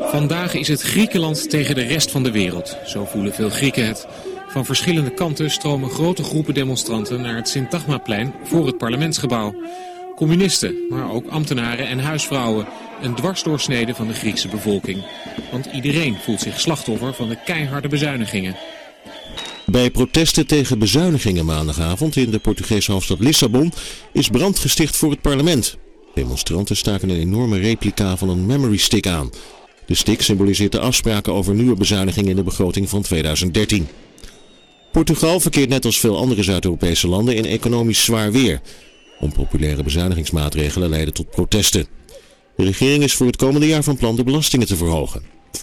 Vandaag is het Griekenland tegen de rest van de wereld. Zo voelen veel Grieken het. Van verschillende kanten stromen grote groepen demonstranten naar het Syntagmaplein voor het parlementsgebouw. Communisten, maar ook ambtenaren en huisvrouwen. Een dwarsdoorsnede van de Griekse bevolking. Want iedereen voelt zich slachtoffer van de keiharde bezuinigingen. Bij protesten tegen bezuinigingen maandagavond in de Portugese hoofdstad Lissabon is brand gesticht voor het parlement. Demonstranten staken een enorme replica van een memory stick aan. De stick symboliseert de afspraken over nieuwe bezuinigingen in de begroting van 2013. Portugal verkeert net als veel andere Zuid-Europese landen in economisch zwaar weer. Onpopulaire bezuinigingsmaatregelen leiden tot protesten. De regering is voor het komende jaar van plan de belastingen te verhogen.